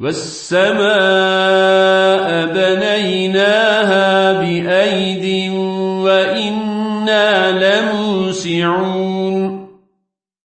والسماء بنيناها بأيد وإنا لموسعون